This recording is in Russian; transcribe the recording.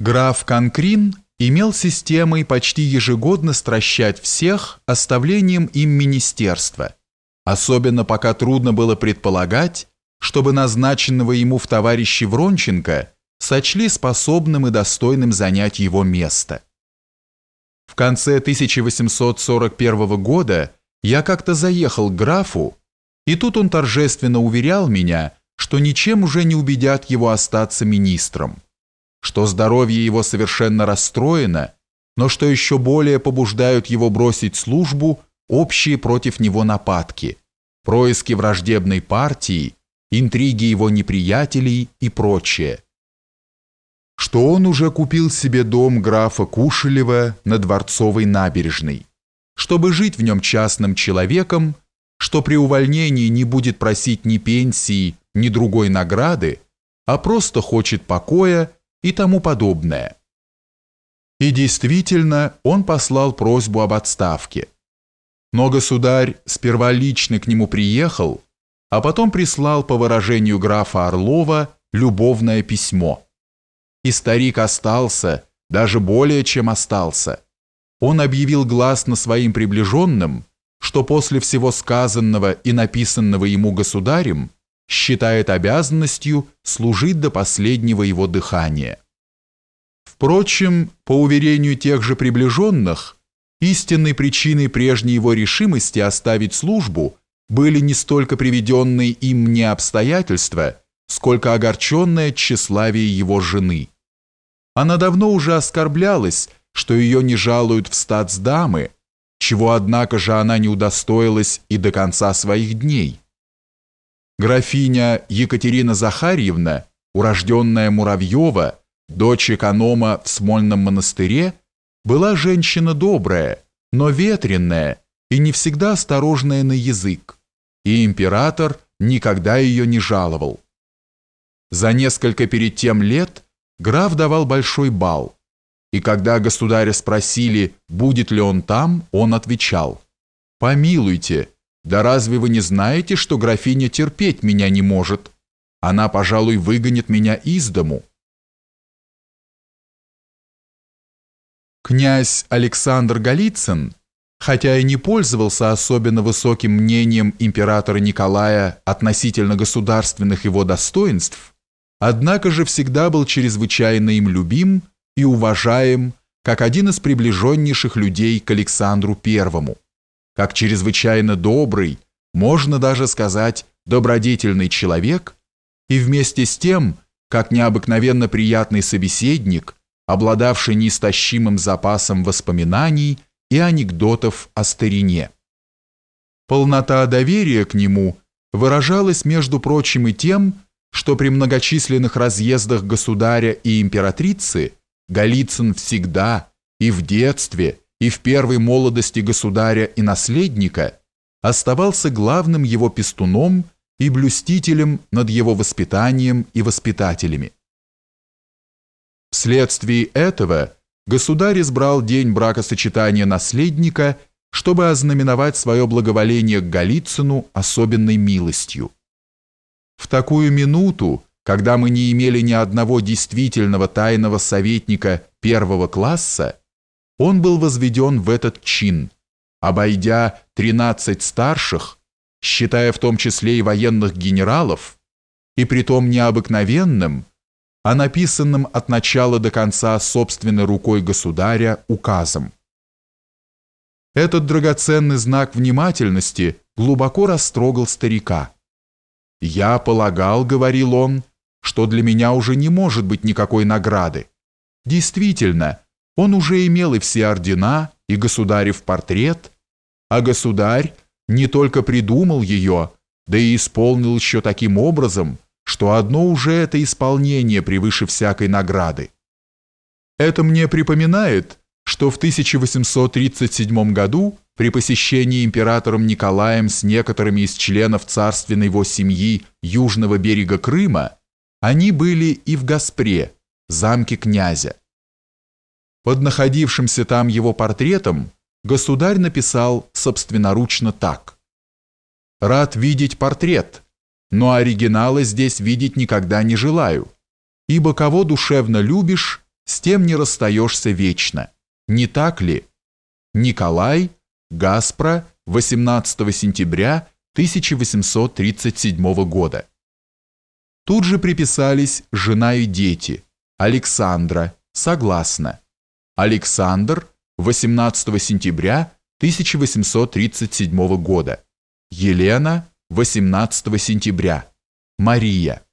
Граф Конкрин имел системой почти ежегодно стращать всех оставлением им министерства, особенно пока трудно было предполагать, чтобы назначенного ему в товарищи Вронченко сочли способным и достойным занять его место. В конце 1841 года я как-то заехал к графу, и тут он торжественно уверял меня, что ничем уже не убедят его остаться министром что здоровье его совершенно расстроено, но что еще более побуждают его бросить службу общие против него нападки, происки враждебной партии, интриги его неприятелей и прочее. Что он уже купил себе дом графа Кушелева на Дворцовой набережной, чтобы жить в нем частным человеком, что при увольнении не будет просить ни пенсии, ни другой награды, а просто хочет покоя и тому подобное. И действительно, он послал просьбу об отставке. Но государь сперва лично к нему приехал, а потом прислал по выражению графа Орлова любовное письмо. И старик остался, даже более чем остался. Он объявил гласно своим приближенным, что после всего сказанного и написанного ему государем считает обязанностью служить до последнего его дыхания. Впрочем, по уверению тех же приближенных, истинной причиной прежней его решимости оставить службу были не столько приведенные им мне обстоятельства, сколько огорченное тщеславие его жены. Она давно уже оскорблялась, что ее не жалуют в статсдамы, чего, однако же, она не удостоилась и до конца своих дней. Графиня Екатерина Захарьевна, урожденная Муравьева, дочь эконома в Смольном монастыре, была женщина добрая, но ветренная и не всегда осторожная на язык, и император никогда ее не жаловал. За несколько перед тем лет граф давал большой бал, и когда государя спросили, будет ли он там, он отвечал, «Помилуйте, да разве вы не знаете, что графиня терпеть меня не может? Она, пожалуй, выгонит меня из дому». Князь Александр Голицын, хотя и не пользовался особенно высоким мнением императора Николая относительно государственных его достоинств, однако же всегда был чрезвычайно им любим и уважаем как один из приближеннейших людей к Александру Первому как чрезвычайно добрый, можно даже сказать, добродетельный человек, и вместе с тем, как необыкновенно приятный собеседник, обладавший неистощимым запасом воспоминаний и анекдотов о старине. Полнота доверия к нему выражалась, между прочим, и тем, что при многочисленных разъездах государя и императрицы Голицын всегда и в детстве – и в первой молодости государя и наследника оставался главным его пестуном и блюстителем над его воспитанием и воспитателями. Вследствие этого государь избрал день бракосочетания наследника, чтобы ознаменовать свое благоволение к Голицыну особенной милостью. В такую минуту, когда мы не имели ни одного действительного тайного советника первого класса, он был возведен в этот чин, обойдя 13 старших, считая в том числе и военных генералов, и притом необыкновенным, а написанным от начала до конца собственной рукой государя указом. Этот драгоценный знак внимательности глубоко растрогал старика. «Я полагал, — говорил он, — что для меня уже не может быть никакой награды. Действительно, — он уже имел и все ордена, и государев портрет, а государь не только придумал ее, да и исполнил еще таким образом, что одно уже это исполнение превыше всякой награды. Это мне припоминает, что в 1837 году при посещении императором Николаем с некоторыми из членов царственной его семьи южного берега Крыма они были и в Гаспре, замке князя. Под находившимся там его портретом государь написал собственноручно так. «Рад видеть портрет, но оригинала здесь видеть никогда не желаю, ибо кого душевно любишь, с тем не расстаешься вечно. Не так ли? Николай, Гаспро, 18 сентября 1837 года. Тут же приписались жена и дети. Александра, согласна. Александр, 18 сентября 1837 года. Елена, 18 сентября. Мария.